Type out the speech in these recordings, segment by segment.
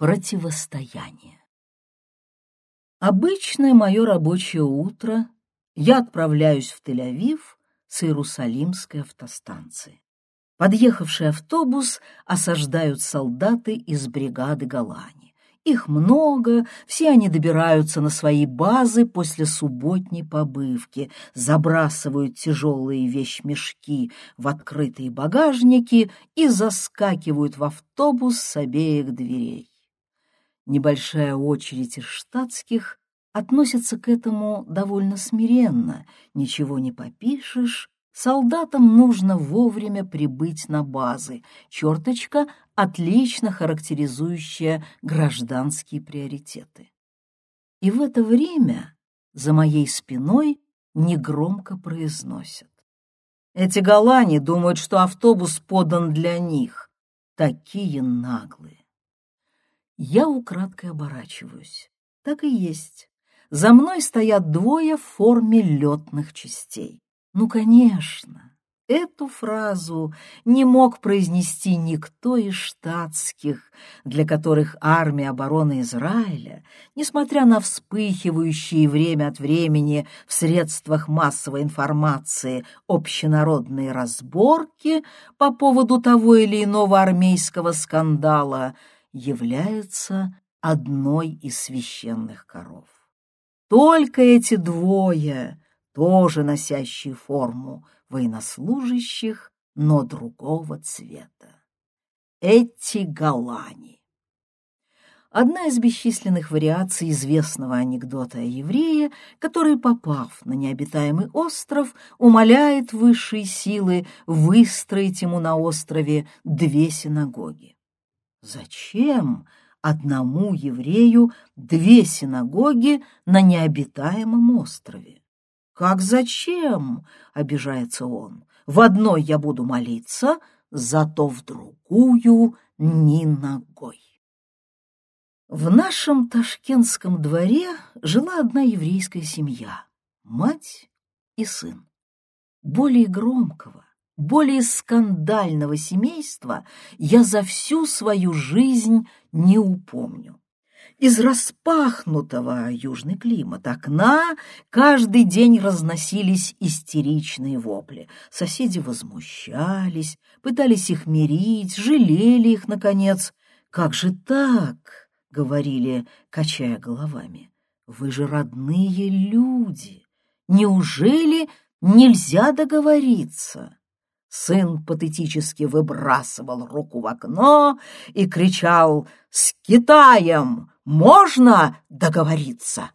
Противостояние. Обычное мое рабочее утро я отправляюсь в Тель-Авив с Иерусалимской автостанции. Подъехавший автобус осаждают солдаты из бригады Голани. Их много, все они добираются на свои базы после субботней побывки, забрасывают тяжелые вещмешки в открытые багажники и заскакивают в автобус с обеих дверей. Небольшая очередь из штатских относится к этому довольно смиренно. Ничего не попишешь, солдатам нужно вовремя прибыть на базы. Черточка, отлично характеризующая гражданские приоритеты. И в это время за моей спиной негромко произносят. Эти голлани думают, что автобус подан для них. Такие наглые. Я украдкой оборачиваюсь. Так и есть. За мной стоят двое в форме летных частей. Ну, конечно, эту фразу не мог произнести никто из штатских, для которых армия обороны Израиля, несмотря на вспыхивающие время от времени в средствах массовой информации общенародные разборки по поводу того или иного армейского скандала — является одной из священных коров. Только эти двое, тоже носящие форму военнослужащих, но другого цвета. Эти галани. Одна из бесчисленных вариаций известного анекдота о еврее, который, попав на необитаемый остров, умоляет высшие силы выстроить ему на острове две синагоги. Зачем одному еврею две синагоги на необитаемом острове? Как зачем, обижается он, в одной я буду молиться, зато в другую ни ногой. В нашем ташкентском дворе жила одна еврейская семья, мать и сын. Более громкого, более скандального семейства я за всю свою жизнь не упомню. Из распахнутого южный климат окна каждый день разносились истеричные вопли. Соседи возмущались, пытались их мирить, жалели их, наконец. «Как же так?» — говорили, качая головами. «Вы же родные люди! Неужели нельзя договориться?» Сын патетически выбрасывал руку в окно и кричал «С Китаем можно договориться?»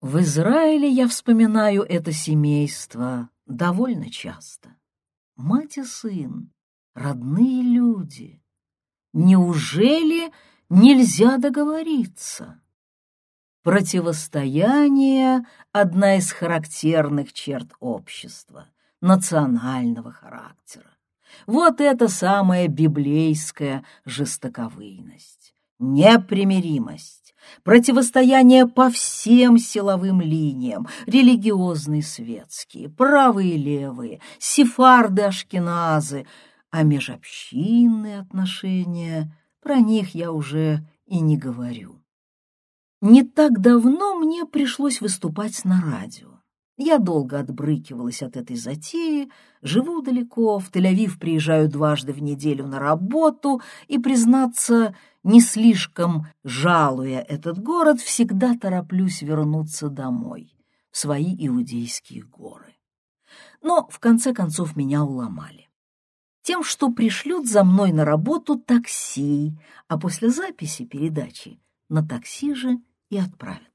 В Израиле я вспоминаю это семейство довольно часто. Мать и сын, родные люди. Неужели нельзя договориться? Противостояние — одна из характерных черт общества — национального характера. Вот это самая библейская жестоковыйность, непримиримость, противостояние по всем силовым линиям, религиозные светские, правые и левые, сефарды ашкеназы, а межобщинные отношения, про них я уже и не говорю. Не так давно мне пришлось выступать на радио. Я долго отбрыкивалась от этой затеи, живу далеко, в Тель-Авив приезжаю дважды в неделю на работу и, признаться, не слишком жалуя этот город, всегда тороплюсь вернуться домой, в свои иудейские горы. Но, в конце концов, меня уломали. Тем, что пришлют за мной на работу такси, а после записи передачи на такси же и отправят.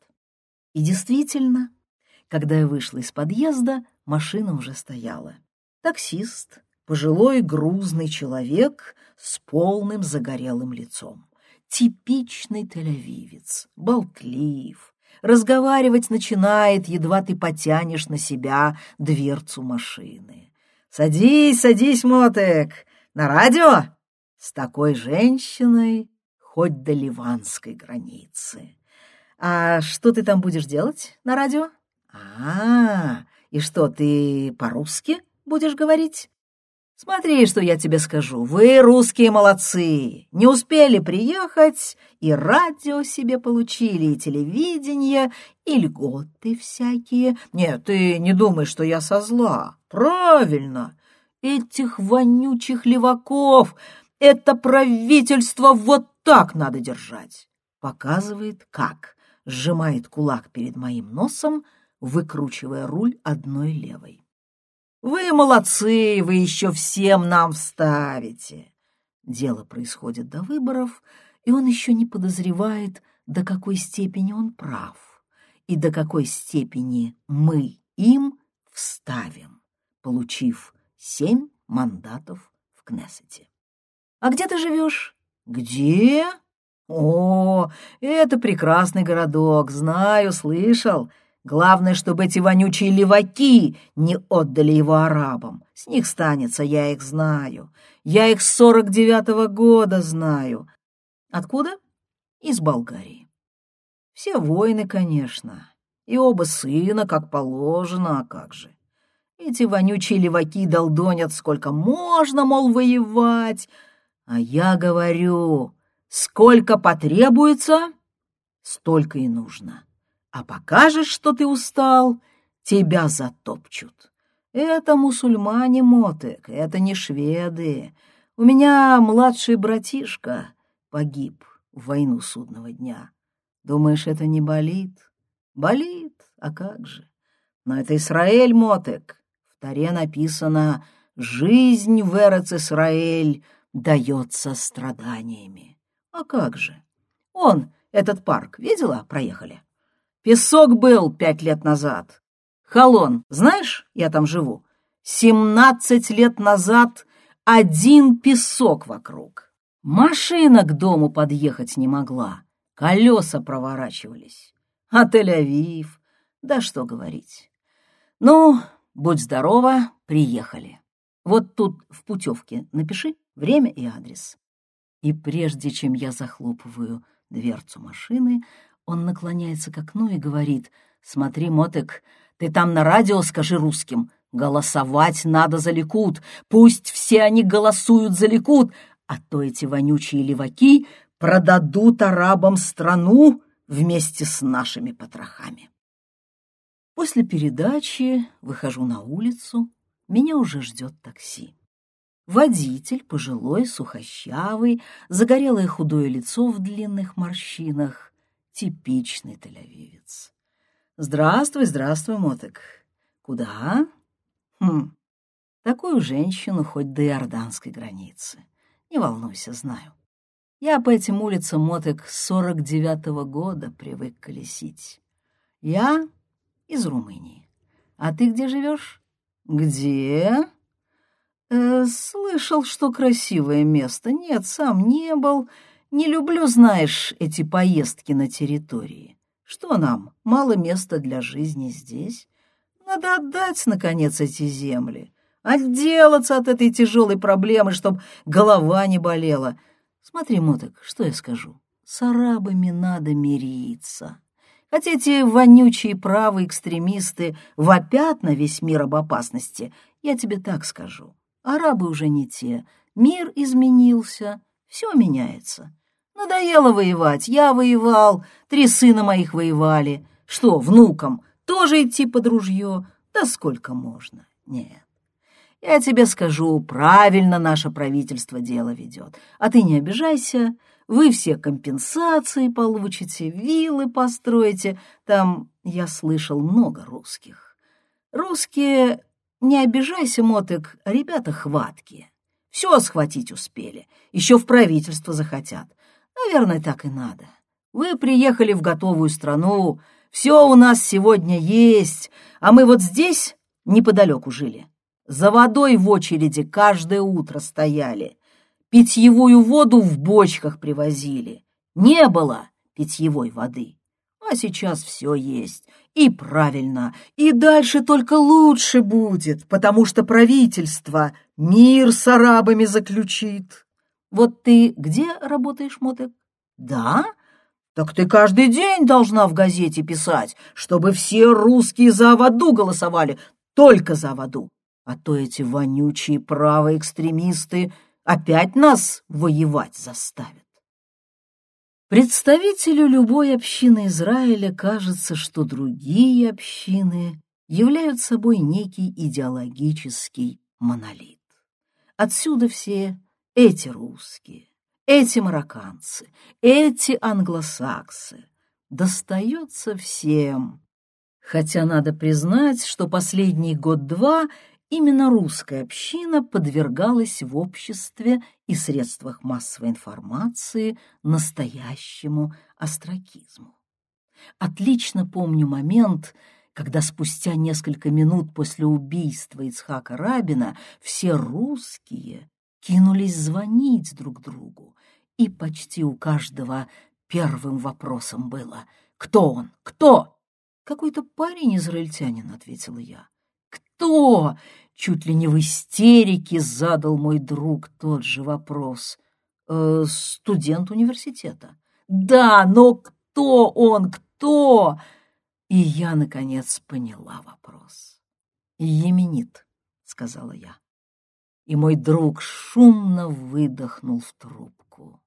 И действительно, когда я вышла из подъезда, машина уже стояла. Таксист, пожилой грузный человек с полным загорелым лицом. Типичный тель-авивец, болтлив, разговаривать начинает, едва ты потянешь на себя дверцу машины. «Садись, садись, Мотек! На радио?» С такой женщиной хоть до ливанской границы. «А что ты там будешь делать на радио?» «А, и что, ты по-русски будешь говорить?» Смотри, что я тебе скажу. Вы, русские, молодцы. Не успели приехать, и радио себе получили, и телевидение, и льготы всякие. Нет, ты не думай, что я со зла. Правильно. Этих вонючих леваков, это правительство вот так надо держать. Показывает, как. Сжимает кулак перед моим носом, выкручивая руль одной левой. Вы молодцы, вы еще всем нам вставите. Дело происходит до выборов, и он еще не подозревает, до какой степени он прав и до какой степени мы им вставим, получив семь мандатов в Кнессете. А где ты живешь? Где? О, это прекрасный городок, знаю, слышал. Главное, чтобы эти вонючие леваки не отдали его арабам. С них станется, я их знаю. Я их с сорок девятого года знаю. Откуда? Из Болгарии. Все воины, конечно. И оба сына, как положено, а как же. Эти вонючие леваки долдонят, сколько можно, мол, воевать. А я говорю, сколько потребуется, столько и нужно а покажешь, что ты устал, тебя затопчут. Это мусульмане, Мотек, это не шведы. У меня младший братишка погиб в войну судного дня. Думаешь, это не болит? Болит, а как же? Но это Израиль, Мотек. В Таре написано «Жизнь в Эрец-Исраэль дается страданиями». А как же? Он, этот парк, видела? Проехали. Песок был пять лет назад. Холон, знаешь, я там живу. Семнадцать лет назад один песок вокруг. Машина к дому подъехать не могла. Колеса проворачивались. А Тель-Авив, да что говорить. Ну, будь здорова, приехали. Вот тут в путевке напиши время и адрес. И прежде чем я захлопываю дверцу машины, он наклоняется к окну и говорит, «Смотри, Мотек, ты там на радио скажи русским, голосовать надо за Ликут, пусть все они голосуют за Ликут, а то эти вонючие леваки продадут арабам страну вместе с нашими потрохами». После передачи выхожу на улицу, меня уже ждет такси. Водитель, пожилой, сухощавый, загорелое худое лицо в длинных морщинах, типичный тель-авивец. «Здравствуй, здравствуй, Мотек. Куда?» «Хм, такую женщину хоть до иорданской границы. Не волнуйся, знаю. Я по этим улицам Мотек с сорок девятого года привык колесить. Я из Румынии. А ты где живешь?» «Где?» э, «Слышал, что красивое место. Нет, сам не был». Не люблю, знаешь, эти поездки на территории. Что нам, мало места для жизни здесь? Надо отдать, наконец, эти земли, отделаться от этой тяжелой проблемы, чтобы голова не болела. Смотри, Моток, что я скажу. С арабами надо мириться. Хотя эти вонючие правые экстремисты вопят на весь мир об опасности, я тебе так скажу. Арабы уже не те, мир изменился, все меняется. Надоело воевать, я воевал, три сына моих воевали. Что, внукам тоже идти под ружье? Да сколько можно? Нет. Я тебе скажу, правильно наше правительство дело ведет. А ты не обижайся, вы все компенсации получите, виллы построите. Там, я слышал, много русских. Русские, не обижайся, Мотык, ребята хваткие. Все схватить успели, еще в правительство захотят. Наверное, так и надо. Вы приехали в готовую страну, все у нас сегодня есть, а мы вот здесь неподалеку жили. За водой в очереди каждое утро стояли, питьевую воду в бочках привозили. Не было питьевой воды, а сейчас все есть. И правильно, и дальше только лучше будет, потому что правительство мир с арабами заключит. Вот ты где работаешь, Мотек? Да? Так ты каждый день должна в газете писать, чтобы все русские за воду голосовали, только за воду. а то эти вонючие правые экстремисты опять нас воевать заставят. Представителю любой общины Израиля кажется, что другие общины являют собой некий идеологический монолит. Отсюда все эти русские, эти марокканцы, эти англосаксы. Достается всем. Хотя надо признать, что последний год-два именно русская община подвергалась в обществе и средствах массовой информации настоящему остракизму. Отлично помню момент, когда спустя несколько минут после убийства Ицхака Рабина все русские кинулись звонить друг другу, и почти у каждого первым вопросом было «Кто он? Кто?» «Какой-то парень-израильтянин», — ответила я. «Кто?» — чуть ли не в истерике задал мой друг тот же вопрос. «Э, «Студент университета». «Да, но кто он? Кто?» И я, наконец, поняла вопрос. «Еменит», — сказала я. И мой друг шумно выдохнул в трубку.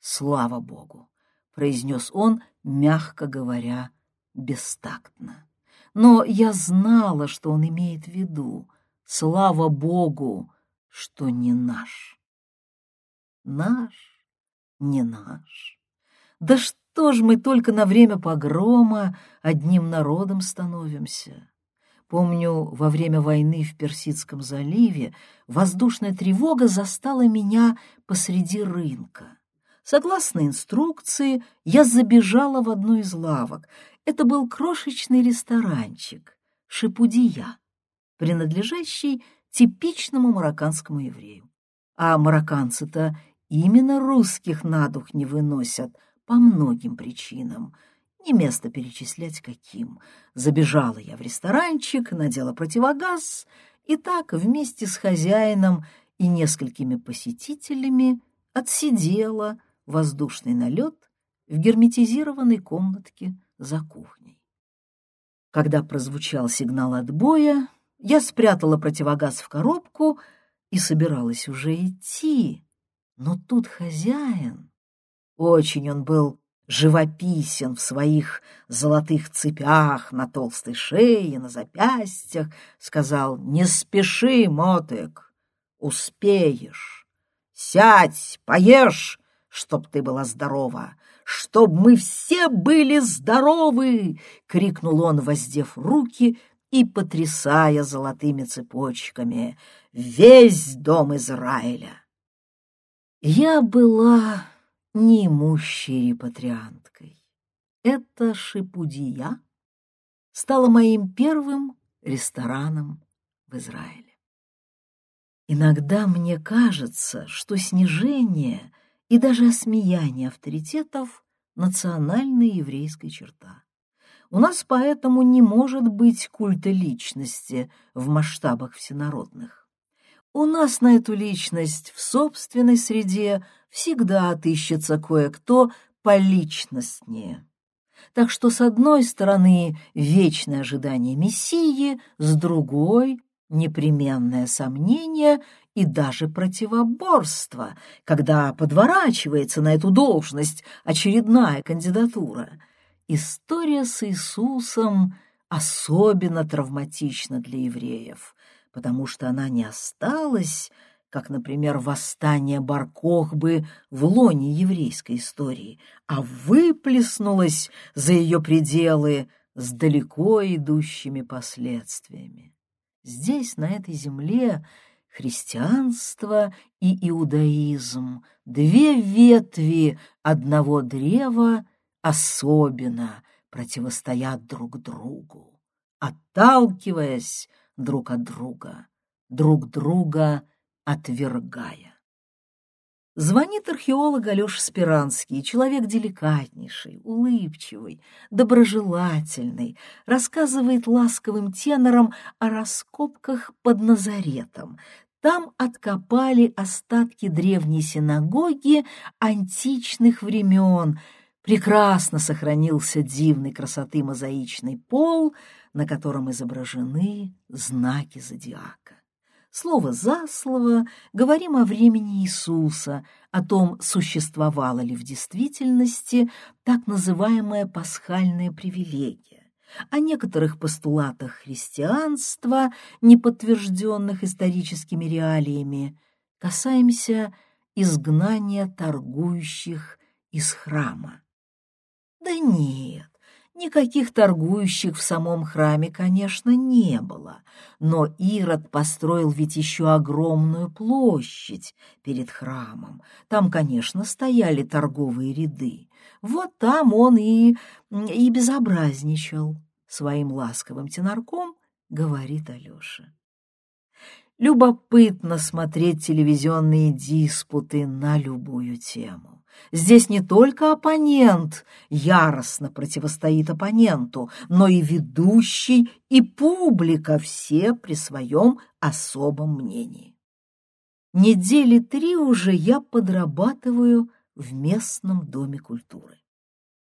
«Слава Богу!» — произнес он, мягко говоря, бестактно но я знала, что он имеет в виду. Слава Богу, что не наш. Наш, не наш. Да что ж мы только на время погрома одним народом становимся? Помню, во время войны в Персидском заливе воздушная тревога застала меня посреди рынка. Согласно инструкции, я забежала в одну из лавок. Это был крошечный ресторанчик «Шипудия», принадлежащий типичному марокканскому еврею. А марокканцы-то именно русских на дух не выносят по многим причинам. Не место перечислять каким. Забежала я в ресторанчик, надела противогаз, и так вместе с хозяином и несколькими посетителями отсидела, воздушный налет в герметизированной комнатке за кухней. Когда прозвучал сигнал отбоя, я спрятала противогаз в коробку и собиралась уже идти. Но тут хозяин, очень он был живописен в своих золотых цепях на толстой шее, на запястьях, сказал «Не спеши, Мотык, успеешь, сядь, поешь, чтоб ты была здорова, чтоб мы все были здоровы!» — крикнул он, воздев руки и потрясая золотыми цепочками весь дом Израиля. Я была неимущей репатрианткой. Это Шипудия стала моим первым рестораном в Израиле. Иногда мне кажется, что снижение — и даже осмеяние авторитетов — национальная еврейская черта. У нас поэтому не может быть культа личности в масштабах всенародных. У нас на эту личность в собственной среде всегда отыщется кое-кто поличностнее. Так что, с одной стороны, вечное ожидание Мессии, с другой — непременное сомнение и даже противоборство, когда подворачивается на эту должность очередная кандидатура. История с Иисусом особенно травматична для евреев, потому что она не осталась, как, например, восстание Баркохбы в лоне еврейской истории, а выплеснулась за ее пределы с далеко идущими последствиями. Здесь, на этой земле, христианство и иудаизм, две ветви одного древа, особенно противостоят друг другу, отталкиваясь друг от друга, друг друга отвергая. Звонит археолог Алеша Спиранский, человек деликатнейший, улыбчивый, доброжелательный, рассказывает ласковым тенором о раскопках под Назаретом, там откопали остатки древней синагоги античных времен. Прекрасно сохранился дивной красоты мозаичный пол, на котором изображены знаки зодиака. Слово за слово говорим о времени Иисуса, о том, существовала ли в действительности так называемая пасхальная привилегия, о некоторых постулатах христианства, не подтвержденных историческими реалиями, касаемся изгнания торгующих из храма. Да нет, Никаких торгующих в самом храме, конечно, не было, но Ирод построил ведь еще огромную площадь перед храмом. Там, конечно, стояли торговые ряды. Вот там он и, и безобразничал. Своим ласковым тенорком говорит Алеша. Любопытно смотреть телевизионные диспуты на любую тему. Здесь не только оппонент яростно противостоит оппоненту, но и ведущий, и публика все при своем особом мнении. Недели три уже я подрабатываю в местном доме культуры.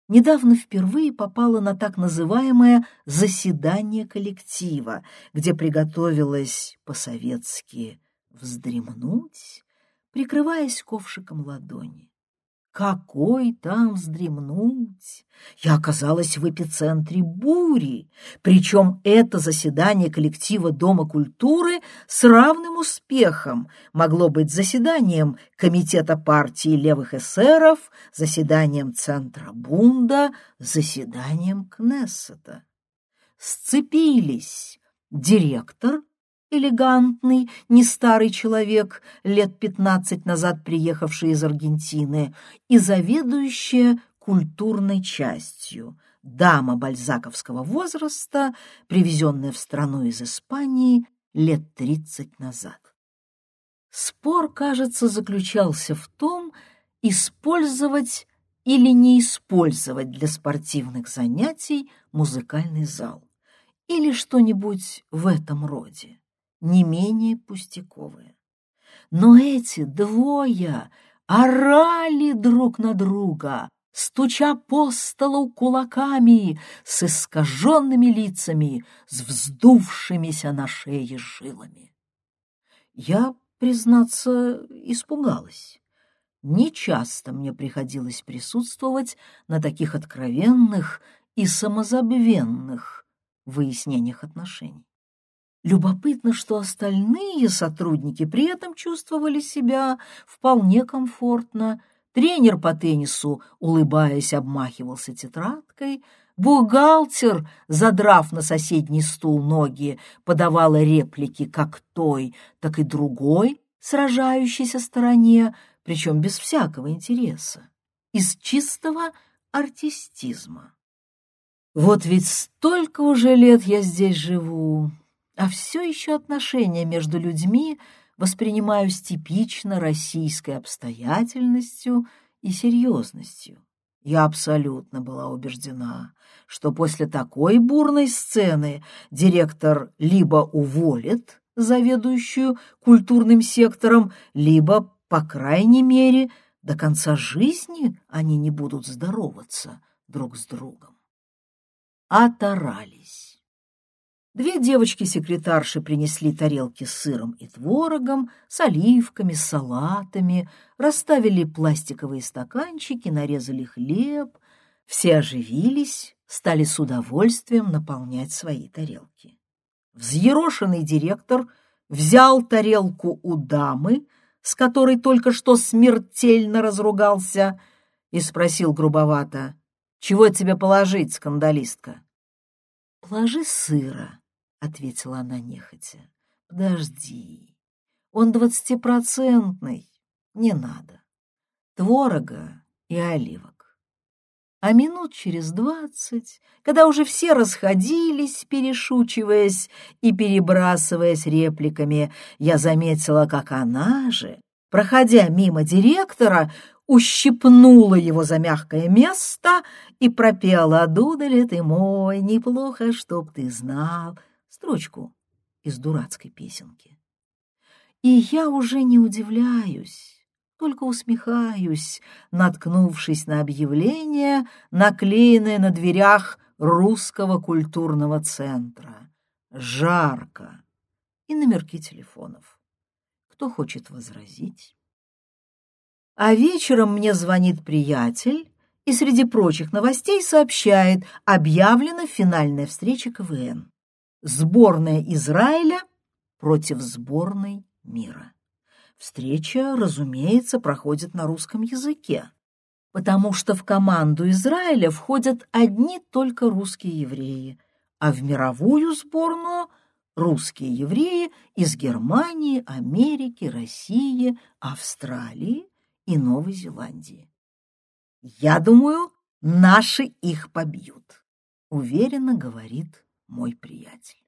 Недавно впервые попала на так называемое заседание коллектива, где приготовилась по-советски вздремнуть, прикрываясь ковшиком ладони. Какой там вздремнуть? Я оказалась в эпицентре бури, причем это заседание коллектива Дома культуры с равным успехом могло быть заседанием Комитета партии левых эсеров, заседанием Центра Бунда, заседанием Кнессета. Сцепились директор элегантный, не старый человек, лет пятнадцать назад приехавший из Аргентины, и заведующая культурной частью, дама бальзаковского возраста, привезенная в страну из Испании лет тридцать назад. Спор, кажется, заключался в том, использовать или не использовать для спортивных занятий музыкальный зал или что-нибудь в этом роде не менее пустяковое. Но эти двое орали друг на друга, стуча по столу кулаками, с искаженными лицами, с вздувшимися на шее жилами. Я, признаться, испугалась. Нечасто мне приходилось присутствовать на таких откровенных и самозабвенных выяснениях отношений. Любопытно, что остальные сотрудники при этом чувствовали себя вполне комфортно. Тренер по теннису, улыбаясь, обмахивался тетрадкой. Бухгалтер, задрав на соседний стул ноги, подавала реплики как той, так и другой, сражающейся стороне, причем без всякого интереса, из чистого артистизма. Вот ведь столько уже лет я здесь живу, а все еще отношения между людьми воспринимаю с типично российской обстоятельностью и серьезностью. Я абсолютно была убеждена, что после такой бурной сцены директор либо уволит заведующую культурным сектором, либо, по крайней мере, до конца жизни они не будут здороваться друг с другом. Оторались. Две девочки-секретарши принесли тарелки с сыром и творогом, с оливками, с салатами, расставили пластиковые стаканчики, нарезали хлеб. Все оживились, стали с удовольствием наполнять свои тарелки. Взъерошенный директор взял тарелку у дамы, с которой только что смертельно разругался, и спросил грубовато, «Чего тебе положить, скандалистка?» «Положи сыра», — ответила она нехотя. — Подожди, он двадцатипроцентный, не надо. Творога и оливок. А минут через двадцать, когда уже все расходились, перешучиваясь и перебрасываясь репликами, я заметила, как она же, проходя мимо директора, ущипнула его за мягкое место и пропела «Дудаль ты мой, неплохо, чтоб ты знал» строчку из дурацкой песенки. И я уже не удивляюсь, только усмехаюсь, наткнувшись на объявление, наклеенное на дверях русского культурного центра. Жарко. И номерки телефонов. Кто хочет возразить? А вечером мне звонит приятель и среди прочих новостей сообщает, объявлена финальная встреча КВН. Сборная Израиля против сборной мира. Встреча, разумеется, проходит на русском языке, потому что в команду Израиля входят одни только русские евреи, а в мировую сборную — русские евреи из Германии, Америки, России, Австралии и Новой Зеландии. Я думаю, наши их побьют, уверенно говорит мой приятель.